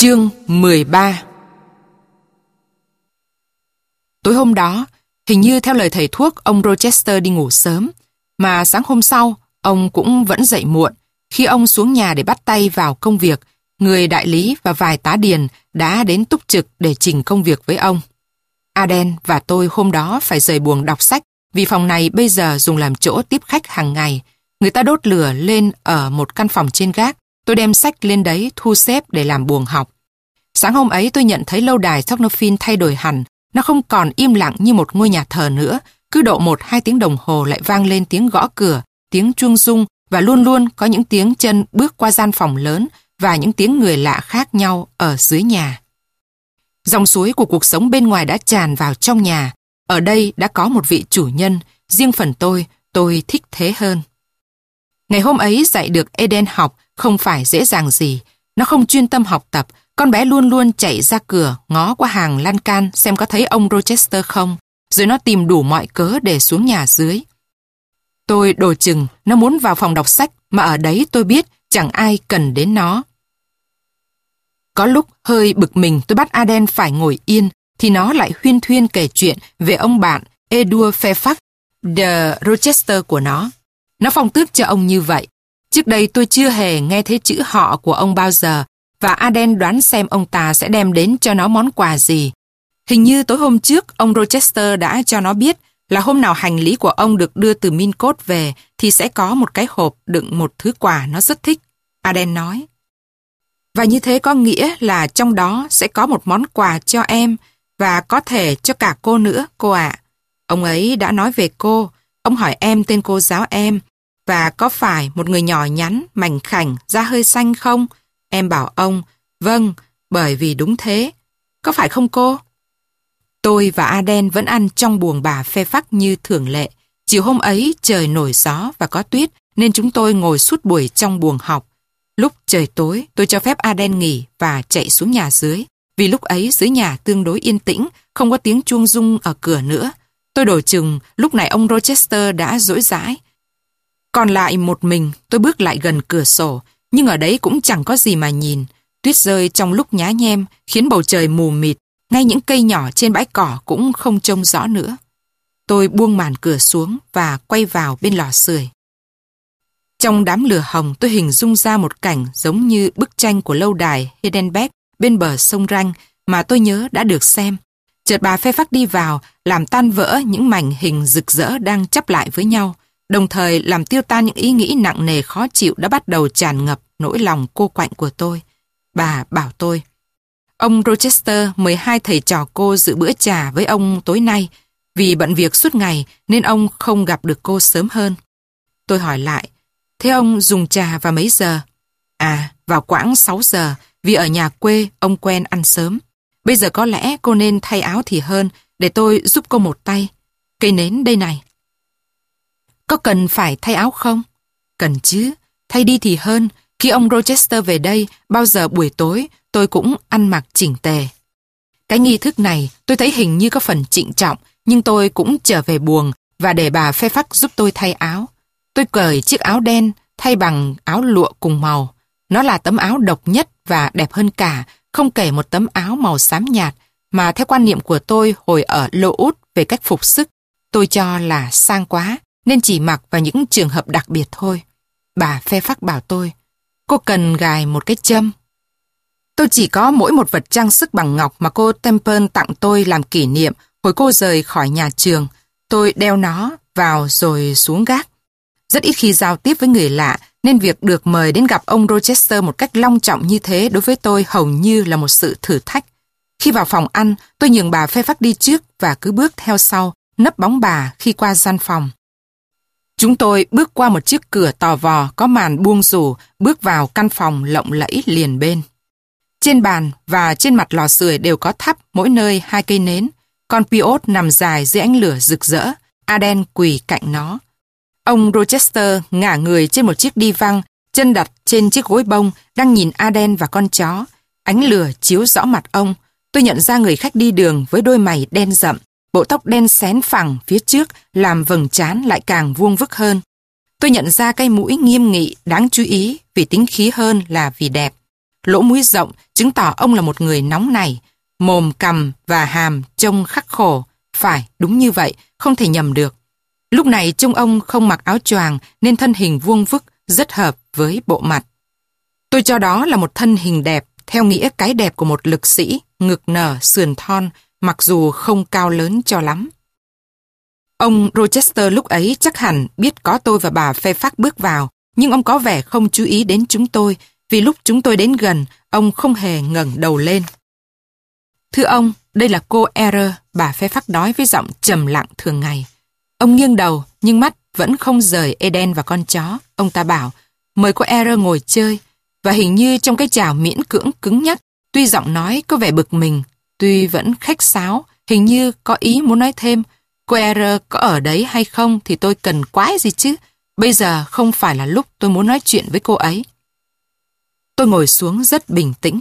Chương 13 Tối hôm đó, hình như theo lời thầy thuốc, ông Rochester đi ngủ sớm, mà sáng hôm sau, ông cũng vẫn dậy muộn. Khi ông xuống nhà để bắt tay vào công việc, người đại lý và vài tá điền đã đến túc trực để trình công việc với ông. Aden và tôi hôm đó phải rời buồng đọc sách vì phòng này bây giờ dùng làm chỗ tiếp khách hàng ngày. Người ta đốt lửa lên ở một căn phòng trên gác Tôi đem sách lên đấy thu xếp để làm buồng học. Sáng hôm ấy tôi nhận thấy lâu đài Tocnofin thay đổi hẳn. Nó không còn im lặng như một ngôi nhà thờ nữa. Cứ độ một hai tiếng đồng hồ lại vang lên tiếng gõ cửa, tiếng chuông rung và luôn luôn có những tiếng chân bước qua gian phòng lớn và những tiếng người lạ khác nhau ở dưới nhà. Dòng suối của cuộc sống bên ngoài đã tràn vào trong nhà. Ở đây đã có một vị chủ nhân. Riêng phần tôi, tôi thích thế hơn. Ngày hôm ấy dạy được Eden học không phải dễ dàng gì. Nó không chuyên tâm học tập, con bé luôn luôn chạy ra cửa, ngó qua hàng lan can xem có thấy ông Rochester không, rồi nó tìm đủ mọi cớ để xuống nhà dưới. Tôi đồ chừng, nó muốn vào phòng đọc sách, mà ở đấy tôi biết chẳng ai cần đến nó. Có lúc hơi bực mình tôi bắt Aden phải ngồi yên, thì nó lại huyên thuyên kể chuyện về ông bạn Edward Fairfax, The Rochester của nó. Nó phong tước cho ông như vậy, Trước đây tôi chưa hề nghe thấy chữ họ của ông bao giờ và Aden đoán xem ông ta sẽ đem đến cho nó món quà gì. Hình như tối hôm trước ông Rochester đã cho nó biết là hôm nào hành lý của ông được đưa từ Mincot về thì sẽ có một cái hộp đựng một thứ quà nó rất thích. Aden nói. Và như thế có nghĩa là trong đó sẽ có một món quà cho em và có thể cho cả cô nữa, cô ạ. Ông ấy đã nói về cô. Ông hỏi em tên cô giáo em và có phải một người nhỏ nhắn, mảnh khảnh, da hơi xanh không? Em bảo ông, vâng, bởi vì đúng thế. Có phải không cô? Tôi và Aden vẫn ăn trong buồng bà phê phắc như thường lệ. Chiều hôm ấy trời nổi gió và có tuyết nên chúng tôi ngồi suốt buổi trong buồng học. Lúc trời tối tôi cho phép Aden nghỉ và chạy xuống nhà dưới. Vì lúc ấy dưới nhà tương đối yên tĩnh, không có tiếng chuông rung ở cửa nữa. Tôi đổi chừng lúc này ông Rochester đã dỗi dãi. Còn lại một mình, tôi bước lại gần cửa sổ, nhưng ở đấy cũng chẳng có gì mà nhìn. Tuyết rơi trong lúc nhá nhem, khiến bầu trời mù mịt, ngay những cây nhỏ trên bãi cỏ cũng không trông rõ nữa. Tôi buông màn cửa xuống và quay vào bên lò sưởi. Trong đám lửa hồng tôi hình dung ra một cảnh giống như bức tranh của lâu đài Hedenberg bên bờ sông Ranh mà tôi nhớ đã được xem. Chợt bà phê phát đi vào, làm tan vỡ những mảnh hình rực rỡ đang chấp lại với nhau đồng thời làm tiêu tan những ý nghĩ nặng nề khó chịu đã bắt đầu tràn ngập nỗi lòng cô quạnh của tôi. Bà bảo tôi, ông Rochester mời hai thầy trò cô dự bữa trà với ông tối nay, vì bận việc suốt ngày nên ông không gặp được cô sớm hơn. Tôi hỏi lại, thế ông dùng trà vào mấy giờ? À, vào quãng 6 giờ, vì ở nhà quê ông quen ăn sớm. Bây giờ có lẽ cô nên thay áo thì hơn, để tôi giúp cô một tay. Cây nến đây này. Có cần phải thay áo không? Cần chứ, thay đi thì hơn. Khi ông Rochester về đây, bao giờ buổi tối tôi cũng ăn mặc chỉnh tề. Cái nghi thức này tôi thấy hình như có phần trịnh trọng, nhưng tôi cũng trở về buồng và để bà phê phắc giúp tôi thay áo. Tôi cởi chiếc áo đen thay bằng áo lụa cùng màu. Nó là tấm áo độc nhất và đẹp hơn cả, không kể một tấm áo màu xám nhạt, mà theo quan niệm của tôi hồi ở Lô Út về cách phục sức, tôi cho là sang quá nên chỉ mặc vào những trường hợp đặc biệt thôi. Bà phe phắc bảo tôi, cô cần gài một cái châm. Tôi chỉ có mỗi một vật trang sức bằng ngọc mà cô Temple tặng tôi làm kỷ niệm hồi cô rời khỏi nhà trường. Tôi đeo nó vào rồi xuống gác. Rất ít khi giao tiếp với người lạ nên việc được mời đến gặp ông Rochester một cách long trọng như thế đối với tôi hầu như là một sự thử thách. Khi vào phòng ăn, tôi nhường bà phê phát đi trước và cứ bước theo sau, nấp bóng bà khi qua gian phòng. Chúng tôi bước qua một chiếc cửa tò vò có màn buông rủ, bước vào căn phòng lộng lẫy liền bên. Trên bàn và trên mặt lò sưởi đều có thắp mỗi nơi hai cây nến. Con Piot nằm dài dưới ánh lửa rực rỡ, Aden quỳ cạnh nó. Ông Rochester ngả người trên một chiếc đi văng, chân đặt trên chiếc gối bông, đang nhìn Aden và con chó. Ánh lửa chiếu rõ mặt ông. Tôi nhận ra người khách đi đường với đôi mày đen rậm, Bộ tóc đen xén phẳng phía trước làm vầng trán lại càng vuông vức hơn. Tôi nhận ra cái mũi nghiêm nghị đáng chú ý vì tính khí hơn là vì đẹp. lỗ mũi rộng, chứng tỏ ông là một người nóng này. Mồm, cằm và hàm trông khắc khổ. Phải, đúng như vậy, không thể nhầm được. Lúc này trông ông không mặc áo choàng nên thân hình vuông vức, rất hợp với bộ mặt. Tôi cho đó là một thân hình đẹp, theo nghĩa cái đẹp của một lực sĩ, ngực nở, sườn thon, mặc dù không cao lớn cho lắm. Ông Rochester lúc ấy chắc hẳn biết có tôi và bà phê phát bước vào, nhưng ông có vẻ không chú ý đến chúng tôi, vì lúc chúng tôi đến gần, ông không hề ngẩng đầu lên. Thưa ông, đây là cô Error, bà phê phát nói với giọng trầm lặng thường ngày. Ông nghiêng đầu, nhưng mắt vẫn không rời Eden và con chó. Ông ta bảo, mời cô Error ngồi chơi, và hình như trong cái chào miễn cưỡng cứng nhắc, tuy giọng nói có vẻ bực mình, tuy vẫn khách sáo, hình như có ý muốn nói thêm, cô Error có ở đấy hay không thì tôi cần quái gì chứ, bây giờ không phải là lúc tôi muốn nói chuyện với cô ấy. Tôi ngồi xuống rất bình tĩnh.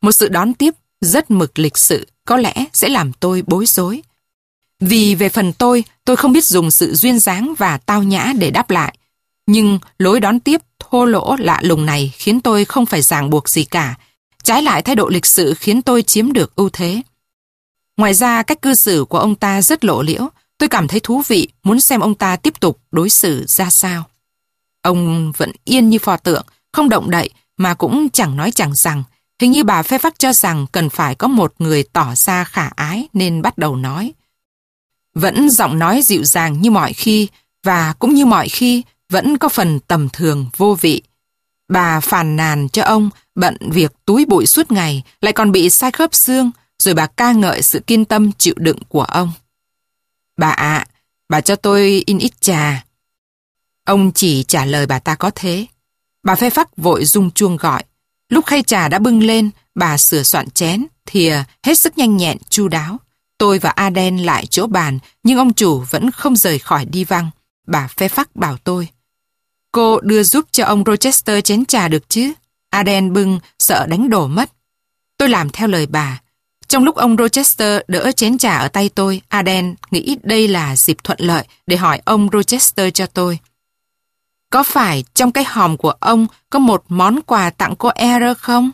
Một sự đón tiếp rất mực lịch sự có lẽ sẽ làm tôi bối rối. Vì về phần tôi, tôi không biết dùng sự duyên dáng và tao nhã để đáp lại. Nhưng lối đón tiếp thô lỗ lạ lùng này khiến tôi không phải ràng buộc gì cả. Trái lại thái độ lịch sự khiến tôi chiếm được ưu thế. Ngoài ra cách cư xử của ông ta rất lộ liễu. Tôi cảm thấy thú vị muốn xem ông ta tiếp tục đối xử ra sao. Ông vẫn yên như phò tượng, không động đậy mà cũng chẳng nói chẳng rằng. Hình như bà phê phát cho rằng cần phải có một người tỏ ra khả ái nên bắt đầu nói. Vẫn giọng nói dịu dàng như mọi khi và cũng như mọi khi vẫn có phần tầm thường vô vị. Bà phàn nàn cho ông bận việc túi bụi suốt ngày lại còn bị sai khớp xương rồi bà ca ngợi sự kiên tâm chịu đựng của ông. Bà ạ, bà cho tôi in ít trà. Ông chỉ trả lời bà ta có thế. Bà phê phắc vội rung chuông gọi. Lúc khay trà đã bưng lên, bà sửa soạn chén, thìa hết sức nhanh nhẹn, chu đáo. Tôi và Aden lại chỗ bàn, nhưng ông chủ vẫn không rời khỏi đi văng. Bà phê phắc bảo tôi. Cô đưa giúp cho ông Rochester chén trà được chứ? Aden bưng, sợ đánh đổ mất. Tôi làm theo lời bà. Trong lúc ông Rochester đỡ chén trà ở tay tôi, Aden nghĩ đây là dịp thuận lợi để hỏi ông Rochester cho tôi. Có phải trong cái hòm của ông có một món quà tặng cô Error không?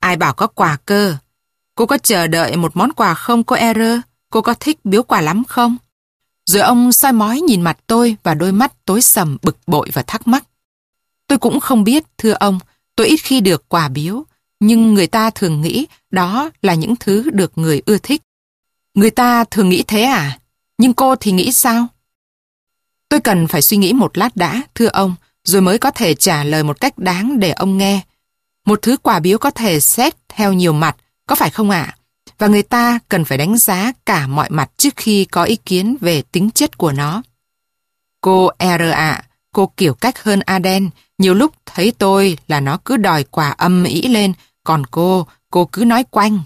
Ai bảo có quà cơ? Cô có chờ đợi một món quà không cô Error? Cô có thích biếu quà lắm không? Rồi ông soi mói nhìn mặt tôi và đôi mắt tối sầm bực bội và thắc mắc. Tôi cũng không biết, thưa ông, tôi ít khi được quà biếu, nhưng người ta thường nghĩ đó là những thứ được người ưa thích. Người ta thường nghĩ thế à? Nhưng cô thì nghĩ sao? Tôi cần phải suy nghĩ một lát đã, thưa ông, rồi mới có thể trả lời một cách đáng để ông nghe. Một thứ quà biếu có thể xét theo nhiều mặt, có phải không ạ? Và người ta cần phải đánh giá cả mọi mặt trước khi có ý kiến về tính chất của nó. Cô R ạ, cô kiểu cách hơn Aden, nhiều lúc thấy tôi là nó cứ đòi quà âm ý lên, còn cô, cô cứ nói quanh.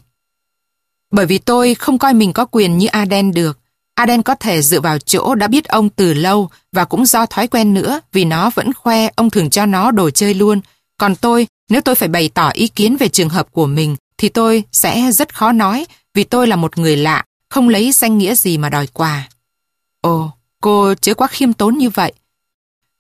Bởi vì tôi không coi mình có quyền như Aden được, Aden có thể dựa vào chỗ đã biết ông từ lâu và cũng do thói quen nữa vì nó vẫn khoe ông thường cho nó đồ chơi luôn. Còn tôi, nếu tôi phải bày tỏ ý kiến về trường hợp của mình thì tôi sẽ rất khó nói vì tôi là một người lạ, không lấy danh nghĩa gì mà đòi quà. Ồ, cô chớ quá khiêm tốn như vậy.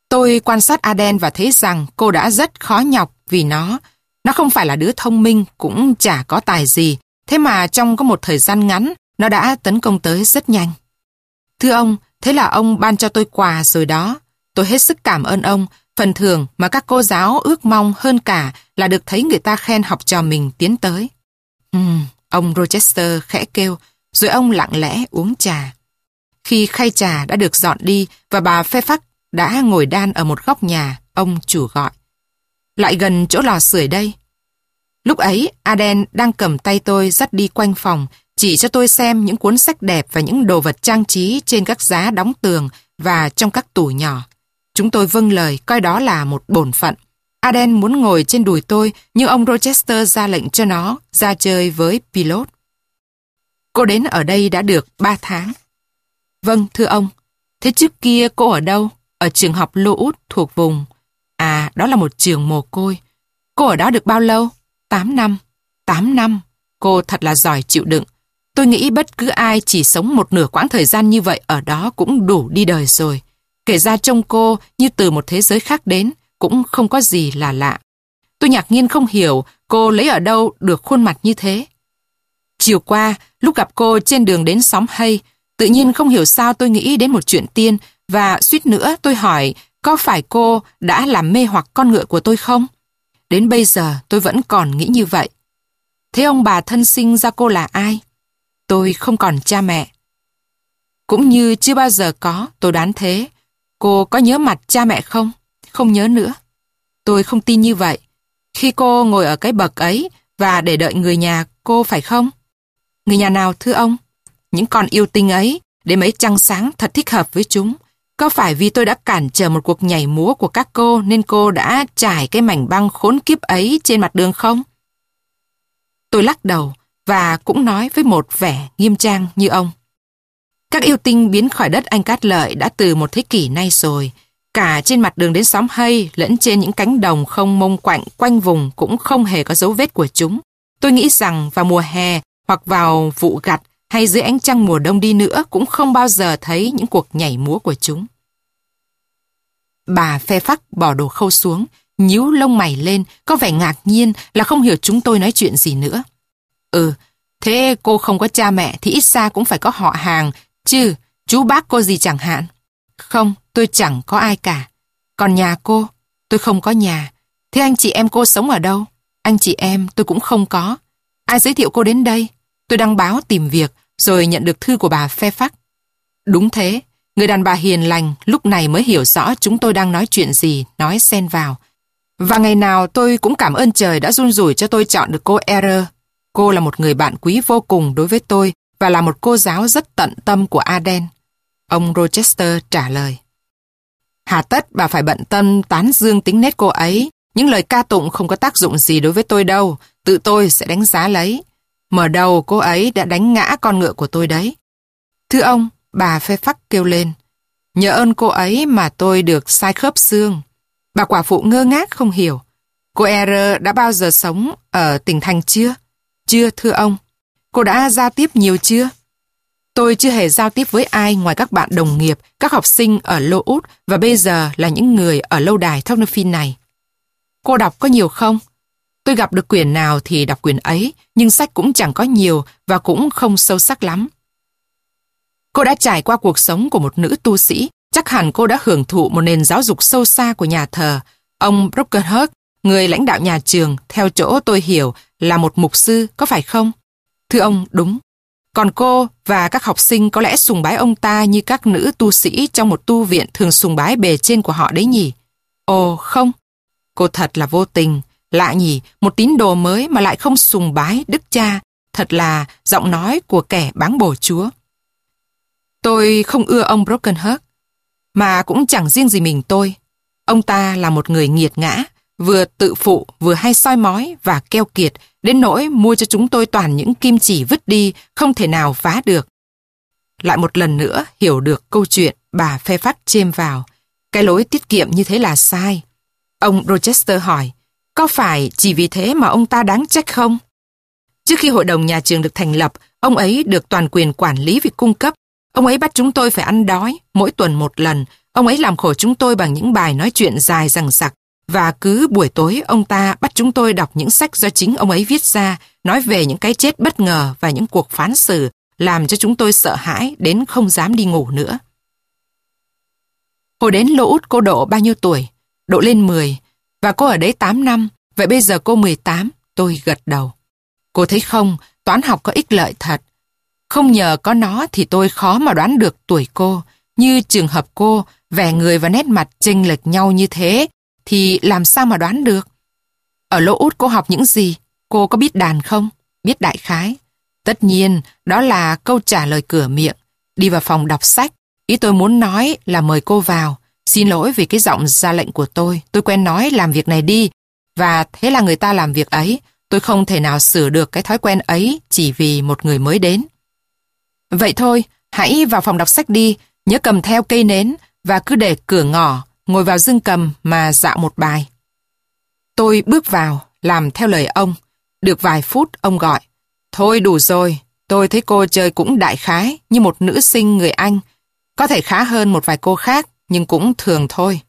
Tôi quan sát Aden và thấy rằng cô đã rất khó nhọc vì nó. Nó không phải là đứa thông minh, cũng chả có tài gì. Thế mà trong có một thời gian ngắn, nó đã tấn công tới rất nhanh. Thưa ông, thế là ông ban cho tôi quà rồi đó. Tôi hết sức cảm ơn ông. Phần thưởng mà các cô giáo ước mong hơn cả là được thấy người ta khen học trò mình tiến tới. Ừm, ông Rochester khẽ kêu, rồi ông lặng lẽ uống trà. Khi khay trà đã được dọn đi và bà phê phắc đã ngồi đan ở một góc nhà, ông chủ gọi. Lại gần chỗ lò sưởi đây. Lúc ấy, Aden đang cầm tay tôi dắt đi quanh phòng, chỉ cho tôi xem những cuốn sách đẹp và những đồ vật trang trí trên các giá đóng tường và trong các tủ nhỏ. Chúng tôi vâng lời coi đó là một bổn phận. Aden muốn ngồi trên đùi tôi nhưng ông Rochester ra lệnh cho nó ra chơi với pilot. Cô đến ở đây đã được 3 tháng. Vâng, thưa ông. Thế trước kia cô ở đâu? Ở trường học Lô Út thuộc vùng. À, đó là một trường mồ côi. Cô ở đó được bao lâu? 8 năm. 8 năm. Cô thật là giỏi chịu đựng. Tôi nghĩ bất cứ ai chỉ sống một nửa quãng thời gian như vậy ở đó cũng đủ đi đời rồi. Kể ra trông cô như từ một thế giới khác đến cũng không có gì là lạ. Tôi ngạc nhiên không hiểu cô lấy ở đâu được khuôn mặt như thế. Chiều qua, lúc gặp cô trên đường đến xóm hay, tự nhiên không hiểu sao tôi nghĩ đến một chuyện tiên và suýt nữa tôi hỏi có phải cô đã làm mê hoặc con ngựa của tôi không? Đến bây giờ tôi vẫn còn nghĩ như vậy. Thế ông bà thân sinh ra cô là ai? Tôi không còn cha mẹ. Cũng như chưa bao giờ có, tôi đoán thế. Cô có nhớ mặt cha mẹ không? Không nhớ nữa. Tôi không tin như vậy. Khi cô ngồi ở cái bậc ấy và để đợi người nhà cô phải không? Người nhà nào thưa ông? Những con yêu tinh ấy, để mấy trăng sáng thật thích hợp với chúng. Có phải vì tôi đã cản trở một cuộc nhảy múa của các cô nên cô đã trải cái mảnh băng khốn kiếp ấy trên mặt đường không? Tôi lắc đầu và cũng nói với một vẻ nghiêm trang như ông. Các yêu tinh biến khỏi đất Anh Cát Lợi đã từ một thế kỷ nay rồi. Cả trên mặt đường đến xóm hay lẫn trên những cánh đồng không mông quạnh quanh vùng cũng không hề có dấu vết của chúng. Tôi nghĩ rằng vào mùa hè hoặc vào vụ gặt hay dưới ánh trăng mùa đông đi nữa cũng không bao giờ thấy những cuộc nhảy múa của chúng. Bà phe phắc bỏ đồ khâu xuống, nhíu lông mày lên, có vẻ ngạc nhiên là không hiểu chúng tôi nói chuyện gì nữa. Ừ, thế cô không có cha mẹ thì ít xa cũng phải có họ hàng, chứ chú bác cô gì chẳng hạn. Không, tôi chẳng có ai cả. Còn nhà cô, tôi không có nhà. Thế anh chị em cô sống ở đâu? Anh chị em tôi cũng không có. Ai giới thiệu cô đến đây? Tôi đăng báo tìm việc, rồi nhận được thư của bà phe phắc. Đúng thế, người đàn bà hiền lành lúc này mới hiểu rõ chúng tôi đang nói chuyện gì, nói xen vào. Và ngày nào tôi cũng cảm ơn trời đã run rủi cho tôi chọn được cô Error. Cô là một người bạn quý vô cùng đối với tôi và là một cô giáo rất tận tâm của Aden. Ông Rochester trả lời. Hà tất bà phải bận tâm tán dương tính nét cô ấy. Những lời ca tụng không có tác dụng gì đối với tôi đâu. Tự tôi sẽ đánh giá lấy. Mở đầu cô ấy đã đánh ngã con ngựa của tôi đấy. Thưa ông, bà phê phắc kêu lên. Nhờ ơn cô ấy mà tôi được sai khớp xương. Bà quả phụ ngơ ngác không hiểu. Cô Er đã bao giờ sống ở tỉnh thành chưa? Chưa, thưa ông. Cô đã giao tiếp nhiều chưa? Tôi chưa hề giao tiếp với ai ngoài các bạn đồng nghiệp, các học sinh ở Lô Út và bây giờ là những người ở lâu đài Thornophin này. Cô đọc có nhiều không? Tôi gặp được quyển nào thì đọc quyển ấy, nhưng sách cũng chẳng có nhiều và cũng không sâu sắc lắm. Cô đã trải qua cuộc sống của một nữ tu sĩ, chắc hẳn cô đã hưởng thụ một nền giáo dục sâu xa của nhà thờ. Ông Brockenhurst, người lãnh đạo nhà trường, theo chỗ tôi hiểu, là một mục sư, có phải không? Thưa ông, đúng. Còn cô và các học sinh có lẽ sùng bái ông ta như các nữ tu sĩ trong một tu viện thường sùng bái bề trên của họ đấy nhỉ? Ồ, không. Cô thật là vô tình. Lạ nhỉ, một tín đồ mới mà lại không sùng bái đức cha. Thật là giọng nói của kẻ báng bổ chúa. Tôi không ưa ông Brokenhurst. Mà cũng chẳng riêng gì mình tôi. Ông ta là một người nghiệt ngã, vừa tự phụ, vừa hay soi mói và keo kiệt, đến nỗi mua cho chúng tôi toàn những kim chỉ vứt đi, không thể nào phá được. Lại một lần nữa hiểu được câu chuyện bà phê phát chêm vào. Cái lối tiết kiệm như thế là sai. Ông Rochester hỏi, có phải chỉ vì thế mà ông ta đáng trách không? Trước khi hội đồng nhà trường được thành lập, ông ấy được toàn quyền quản lý việc cung cấp. Ông ấy bắt chúng tôi phải ăn đói, mỗi tuần một lần. Ông ấy làm khổ chúng tôi bằng những bài nói chuyện dài rằng sặc. Và cứ buổi tối ông ta bắt chúng tôi đọc những sách do chính ông ấy viết ra, nói về những cái chết bất ngờ và những cuộc phán xử, làm cho chúng tôi sợ hãi đến không dám đi ngủ nữa. Hồi đến lỗ út cô Độ bao nhiêu tuổi? Độ lên 10, và cô ở đấy 8 năm, vậy bây giờ cô 18, tôi gật đầu. Cô thấy không, toán học có ích lợi thật. Không nhờ có nó thì tôi khó mà đoán được tuổi cô, như trường hợp cô, vẻ người và nét mặt chênh lệch nhau như thế, thì làm sao mà đoán được? Ở lỗ út cô học những gì? Cô có biết đàn không? Biết đại khái. Tất nhiên, đó là câu trả lời cửa miệng. Đi vào phòng đọc sách. Ý tôi muốn nói là mời cô vào. Xin lỗi vì cái giọng ra lệnh của tôi. Tôi quen nói làm việc này đi. Và thế là người ta làm việc ấy. Tôi không thể nào sửa được cái thói quen ấy chỉ vì một người mới đến. Vậy thôi, hãy vào phòng đọc sách đi. Nhớ cầm theo cây nến và cứ để cửa ngỏ ngồi vào dương cầm mà dạo một bài. Tôi bước vào, làm theo lời ông. Được vài phút, ông gọi. Thôi đủ rồi, tôi thấy cô chơi cũng đại khái, như một nữ sinh người Anh. Có thể khá hơn một vài cô khác, nhưng cũng thường thôi.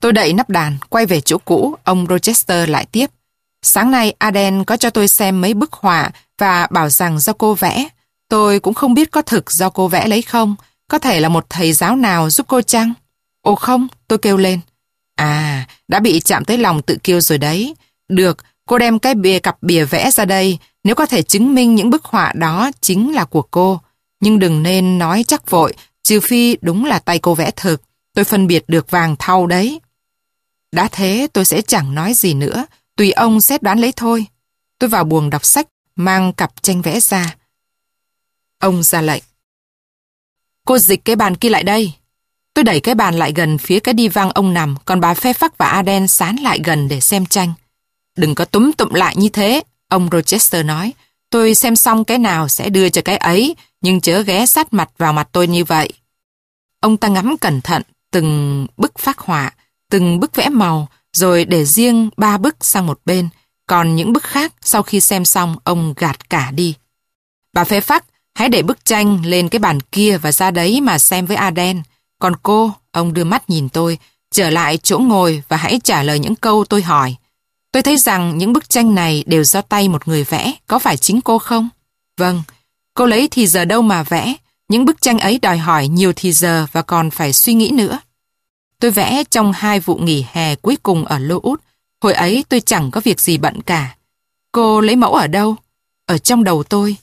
Tôi đậy nắp đàn, quay về chỗ cũ, ông Rochester lại tiếp. Sáng nay Aden có cho tôi xem mấy bức họa và bảo rằng do cô vẽ. Tôi cũng không biết có thực do cô vẽ lấy không. Có thể là một thầy giáo nào giúp cô chăng? Ồ không, tôi kêu lên. À, đã bị chạm tới lòng tự kiêu rồi đấy. Được, cô đem cái bìa cặp bìa vẽ ra đây. Nếu có thể chứng minh những bức họa đó chính là của cô. Nhưng đừng nên nói chắc vội, trừ phi đúng là tay cô vẽ thực. Tôi phân biệt được vàng thau đấy. Đã thế tôi sẽ chẳng nói gì nữa, tùy ông xét đoán lấy thôi. Tôi vào buồng đọc sách, mang cặp tranh vẽ ra. Ông ra lệnh. Cô dịch cái bàn kia lại đây. Tôi đẩy cái bàn lại gần phía cái đi văng ông nằm, còn bà Phê Phắc và Aden sán lại gần để xem tranh. Đừng có túm tụm lại như thế, ông Rochester nói. Tôi xem xong cái nào sẽ đưa cho cái ấy, nhưng chớ ghé sát mặt vào mặt tôi như vậy. Ông ta ngắm cẩn thận từng bức phác họa, từng bức vẽ màu, rồi để riêng ba bức sang một bên, còn những bức khác sau khi xem xong ông gạt cả đi. Bà phê phắc, hãy để bức tranh lên cái bàn kia và ra đấy mà xem với Aden. Còn cô, ông đưa mắt nhìn tôi, trở lại chỗ ngồi và hãy trả lời những câu tôi hỏi. Tôi thấy rằng những bức tranh này đều do tay một người vẽ, có phải chính cô không? Vâng, cô lấy thì giờ đâu mà vẽ, những bức tranh ấy đòi hỏi nhiều thì giờ và còn phải suy nghĩ nữa. Tôi vẽ trong hai vụ nghỉ hè cuối cùng ở Lô Út. Hồi ấy tôi chẳng có việc gì bận cả. Cô lấy mẫu ở đâu? Ở trong đầu tôi.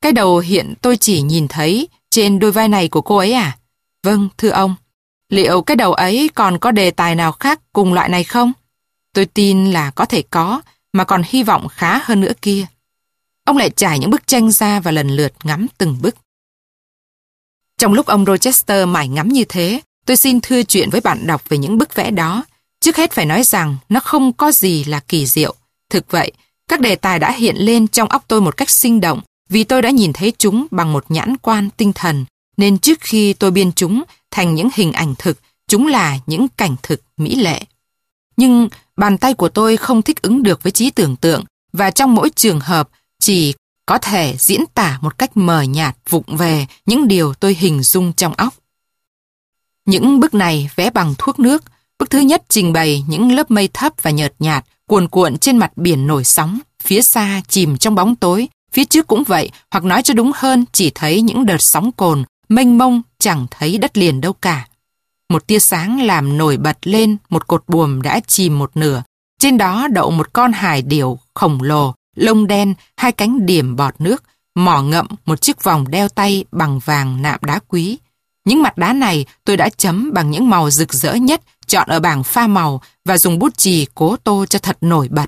Cái đầu hiện tôi chỉ nhìn thấy trên đôi vai này của cô ấy à? Vâng, thưa ông. Liệu cái đầu ấy còn có đề tài nào khác cùng loại này không? Tôi tin là có thể có, mà còn hy vọng khá hơn nữa kia. Ông lại trải những bức tranh ra và lần lượt ngắm từng bức. Trong lúc ông Rochester mải ngắm như thế, tôi xin thưa chuyện với bạn đọc về những bức vẽ đó. Trước hết phải nói rằng nó không có gì là kỳ diệu. Thực vậy, các đề tài đã hiện lên trong óc tôi một cách sinh động vì tôi đã nhìn thấy chúng bằng một nhãn quan tinh thần, nên trước khi tôi biên chúng thành những hình ảnh thực, chúng là những cảnh thực mỹ lệ. Nhưng bàn tay của tôi không thích ứng được với trí tưởng tượng và trong mỗi trường hợp chỉ có thể diễn tả một cách mờ nhạt vụng về những điều tôi hình dung trong óc. Những bức này vẽ bằng thuốc nước, bức thứ nhất trình bày những lớp mây thấp và nhợt nhạt cuồn cuộn trên mặt biển nổi sóng, phía xa chìm trong bóng tối, phía trước cũng vậy, hoặc nói cho đúng hơn chỉ thấy những đợt sóng cồn, mênh mông chẳng thấy đất liền đâu cả. Một tia sáng làm nổi bật lên một cột buồm đã chìm một nửa, trên đó đậu một con hải điểu khổng lồ, lông đen, hai cánh điểm bọt nước, mỏ ngậm một chiếc vòng đeo tay bằng vàng nạm đá quý. Những mặt đá này tôi đã chấm bằng những màu rực rỡ nhất chọn ở bảng pha màu và dùng bút chì cố tô cho thật nổi bật.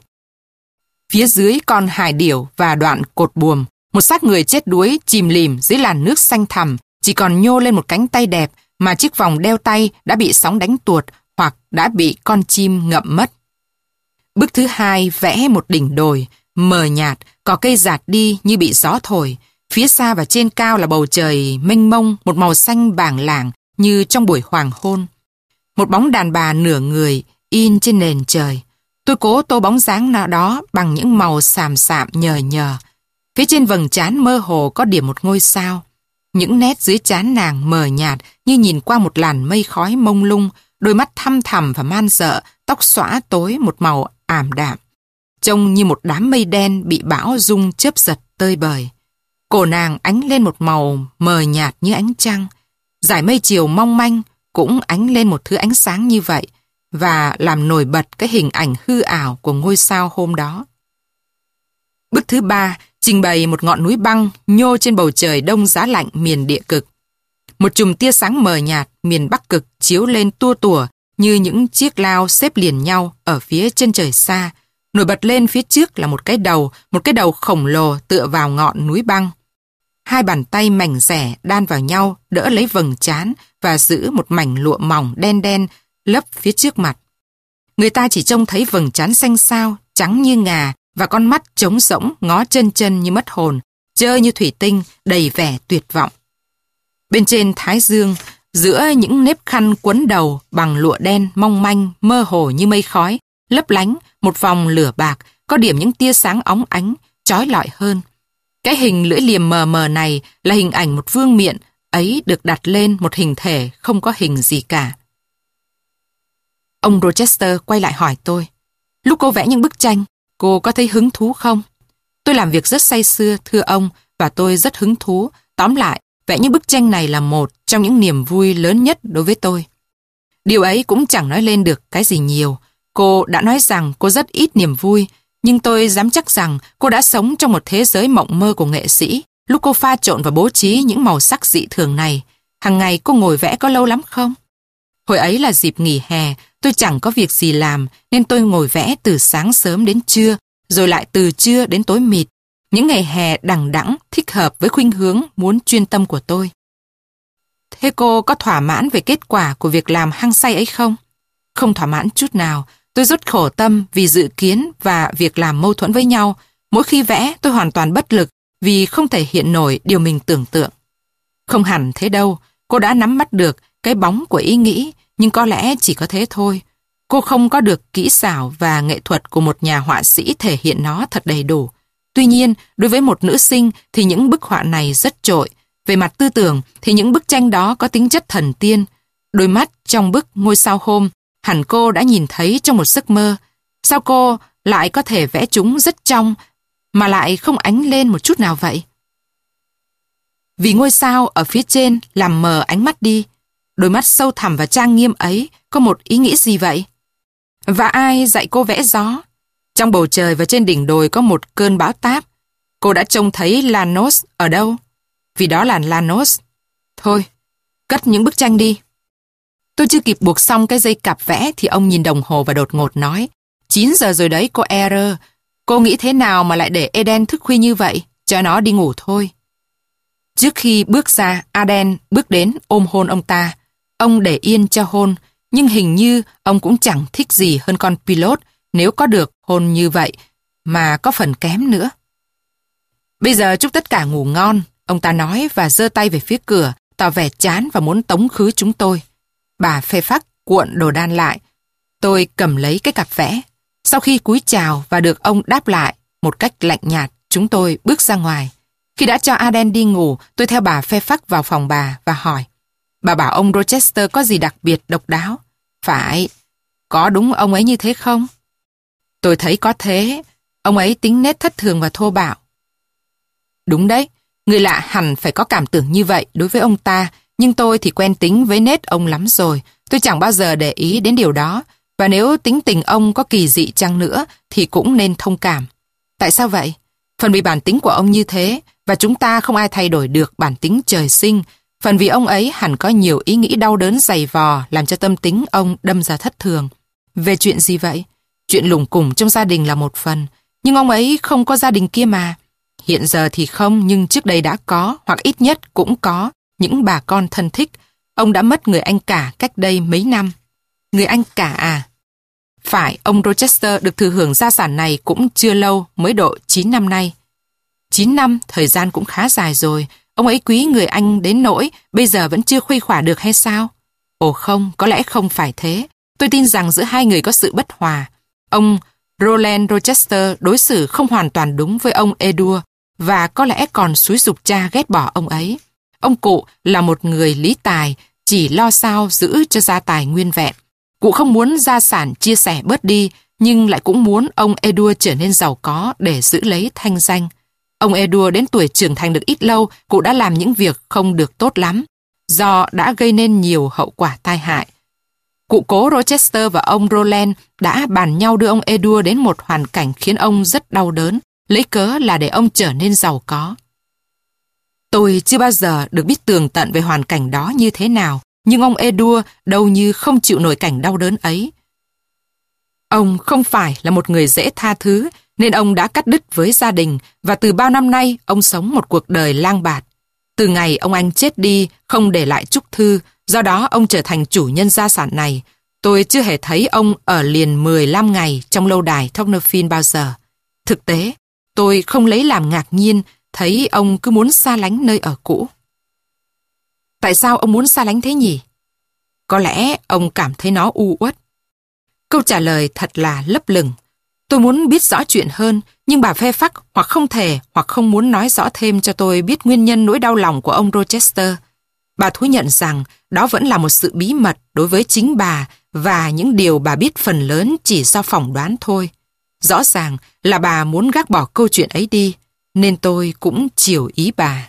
Phía dưới con hải điểu và đoạn cột buồm, một xác người chết đuối chìm lìm dưới làn nước xanh thẳm, chỉ còn nhô lên một cánh tay đẹp mà chiếc vòng đeo tay đã bị sóng đánh tuột hoặc đã bị con chim ngậm mất. Bức thứ hai vẽ một đỉnh đồi, mờ nhạt, có cây giạt đi như bị gió thổi. Phía xa và trên cao là bầu trời mênh mông, một màu xanh bảng lảng như trong buổi hoàng hôn. Một bóng đàn bà nửa người in trên nền trời. Tôi cố tô bóng dáng nào đó bằng những màu xàm xạm nhờ nhờ. Phía trên vầng trán mơ hồ có điểm một ngôi sao. Những nét dưới trán nàng mờ nhạt như nhìn qua một làn mây khói mông lung, đôi mắt thăm thẳm và man dợ, tóc xõa tối một màu ảm đạm trông như một đám mây đen bị bão rung chớp giật tơi bời. Cổ nàng ánh lên một màu mờ nhạt như ánh trăng, giải mây chiều mong manh cũng ánh lên một thứ ánh sáng như vậy và làm nổi bật cái hình ảnh hư ảo của ngôi sao hôm đó. Bức thứ ba trình bày một ngọn núi băng nhô trên bầu trời đông giá lạnh miền địa cực. Một chùm tia sáng mờ nhạt miền bắc cực chiếu lên tua tủa như những chiếc lao xếp liền nhau ở phía chân trời xa, Nổi bật lên phía trước là một cái đầu, một cái đầu khổng lồ tựa vào ngọn núi băng. Hai bàn tay mảnh rẻ đan vào nhau đỡ lấy vầng trán và giữ một mảnh lụa mỏng đen đen lấp phía trước mặt. Người ta chỉ trông thấy vầng trán xanh xao, trắng như ngà và con mắt trống rỗng ngó chân chân như mất hồn, chơi như thủy tinh, đầy vẻ tuyệt vọng. Bên trên thái dương, giữa những nếp khăn quấn đầu bằng lụa đen mong manh, mơ hồ như mây khói, lấp lánh một vòng lửa bạc, có điểm những tia sáng óng ánh, trói lọi hơn. Cái hình lưỡi liềm mờ mờ này là hình ảnh một vương miện, ấy được đặt lên một hình thể không có hình gì cả. Ông Rochester quay lại hỏi tôi. Lúc cô vẽ những bức tranh, cô có thấy hứng thú không? Tôi làm việc rất say sưa, thưa ông, và tôi rất hứng thú. Tóm lại, vẽ những bức tranh này là một trong những niềm vui lớn nhất đối với tôi. Điều ấy cũng chẳng nói lên được cái gì nhiều. Cô đã nói rằng cô rất ít niềm vui, nhưng tôi dám chắc rằng cô đã sống trong một thế giới mộng mơ của nghệ sĩ. Lúc cô pha trộn và bố trí những màu sắc dị thường này, hàng ngày cô ngồi vẽ có lâu lắm không? Hồi ấy là dịp nghỉ hè, tôi chẳng có việc gì làm nên tôi ngồi vẽ từ sáng sớm đến trưa, rồi lại từ trưa đến tối mịt. Những ngày hè đằng đẵng thích hợp với khuynh hướng muốn chuyên tâm của tôi. Thế cô có thỏa mãn về kết quả của việc làm hăng say ấy không? Không thỏa mãn chút nào. Tôi rất khổ tâm vì dự kiến và việc làm mâu thuẫn với nhau. Mỗi khi vẽ tôi hoàn toàn bất lực vì không thể hiện nổi điều mình tưởng tượng. Không hẳn thế đâu, cô đã nắm bắt được cái bóng của ý nghĩ, nhưng có lẽ chỉ có thế thôi. Cô không có được kỹ xảo và nghệ thuật của một nhà họa sĩ thể hiện nó thật đầy đủ. Tuy nhiên, đối với một nữ sinh thì những bức họa này rất trội. Về mặt tư tưởng thì những bức tranh đó có tính chất thần tiên. Đôi mắt trong bức ngôi sao hôm, hẳn cô đã nhìn thấy trong một giấc mơ. Sao cô lại có thể vẽ chúng rất trong mà lại không ánh lên một chút nào vậy? Vì ngôi sao ở phía trên làm mờ ánh mắt đi. Đôi mắt sâu thẳm và trang nghiêm ấy có một ý nghĩ gì vậy? Và ai dạy cô vẽ gió? Trong bầu trời và trên đỉnh đồi có một cơn bão táp. Cô đã trông thấy Lanos ở đâu? Vì đó là Lanos. Thôi, cất những bức tranh đi. Tôi chưa kịp buộc xong cái dây cặp vẽ thì ông nhìn đồng hồ và đột ngột nói 9 giờ rồi đấy cô Error. Cô nghĩ thế nào mà lại để Eden thức khuya như vậy? Cho nó đi ngủ thôi. Trước khi bước ra, Aden bước đến ôm hôn ông ta. Ông để yên cho hôn, nhưng hình như ông cũng chẳng thích gì hơn con pilot nếu có được hôn như vậy, mà có phần kém nữa. Bây giờ chúc tất cả ngủ ngon, ông ta nói và giơ tay về phía cửa, tỏ vẻ chán và muốn tống khứ chúng tôi. Bà phê phắc cuộn đồ đan lại. Tôi cầm lấy cái cặp vẽ. Sau khi cúi chào và được ông đáp lại một cách lạnh nhạt, chúng tôi bước ra ngoài. Khi đã cho Aden đi ngủ, tôi theo bà phê phắc vào phòng bà và hỏi. Bà bảo ông Rochester có gì đặc biệt độc đáo? Phải, có đúng ông ấy như thế không? Tôi thấy có thế, ông ấy tính nét thất thường và thô bạo. Đúng đấy, người lạ hẳn phải có cảm tưởng như vậy đối với ông ta, nhưng tôi thì quen tính với nét ông lắm rồi. Tôi chẳng bao giờ để ý đến điều đó, và nếu tính tình ông có kỳ dị chăng nữa thì cũng nên thông cảm. Tại sao vậy? Phần vì bản tính của ông như thế, và chúng ta không ai thay đổi được bản tính trời sinh, phần vì ông ấy hẳn có nhiều ý nghĩ đau đớn dày vò làm cho tâm tính ông đâm ra thất thường. Về chuyện gì vậy? Chuyện lủng củng trong gia đình là một phần, nhưng ông ấy không có gia đình kia mà. Hiện giờ thì không, nhưng trước đây đã có, hoặc ít nhất cũng có, những bà con thân thích. Ông đã mất người anh cả cách đây mấy năm. Người anh cả à? Phải, ông Rochester được thừa hưởng gia sản này cũng chưa lâu, mới độ 9 năm nay. 9 năm, thời gian cũng khá dài rồi. Ông ấy quý người anh đến nỗi bây giờ vẫn chưa khuây khỏa được hay sao? Ồ không, có lẽ không phải thế. Tôi tin rằng giữa hai người có sự bất hòa. Ông Roland Rochester đối xử không hoàn toàn đúng với ông Edua và có lẽ còn xúi dục cha ghét bỏ ông ấy. Ông cụ là một người lý tài, chỉ lo sao giữ cho gia tài nguyên vẹn. Cụ không muốn gia sản chia sẻ bớt đi, nhưng lại cũng muốn ông Edua trở nên giàu có để giữ lấy thanh danh. Ông Edua đến tuổi trưởng thành được ít lâu, cụ đã làm những việc không được tốt lắm, do đã gây nên nhiều hậu quả tai hại. Cụ cố Rochester và ông Roland đã bàn nhau đưa ông Edua đến một hoàn cảnh khiến ông rất đau đớn, lấy cớ là để ông trở nên giàu có. Tôi chưa bao giờ được biết tường tận về hoàn cảnh đó như thế nào, nhưng ông Edua đâu như không chịu nổi cảnh đau đớn ấy. Ông không phải là một người dễ tha thứ, nên ông đã cắt đứt với gia đình và từ bao năm nay ông sống một cuộc đời lang bạt. Từ ngày ông anh chết đi, không để lại chúc thư, do đó ông trở thành chủ nhân gia sản này. Tôi chưa hề thấy ông ở liền 15 ngày trong lâu đài Tocnofin bao giờ. Thực tế, tôi không lấy làm ngạc nhiên thấy ông cứ muốn xa lánh nơi ở cũ. Tại sao ông muốn xa lánh thế nhỉ? Có lẽ ông cảm thấy nó u uất. Câu trả lời thật là lấp lửng. Tôi muốn biết rõ chuyện hơn, nhưng bà phê phắc hoặc không thể hoặc không muốn nói rõ thêm cho tôi biết nguyên nhân nỗi đau lòng của ông Rochester. Bà thú nhận rằng đó vẫn là một sự bí mật đối với chính bà và những điều bà biết phần lớn chỉ do phỏng đoán thôi. Rõ ràng là bà muốn gác bỏ câu chuyện ấy đi, nên tôi cũng chiều ý bà.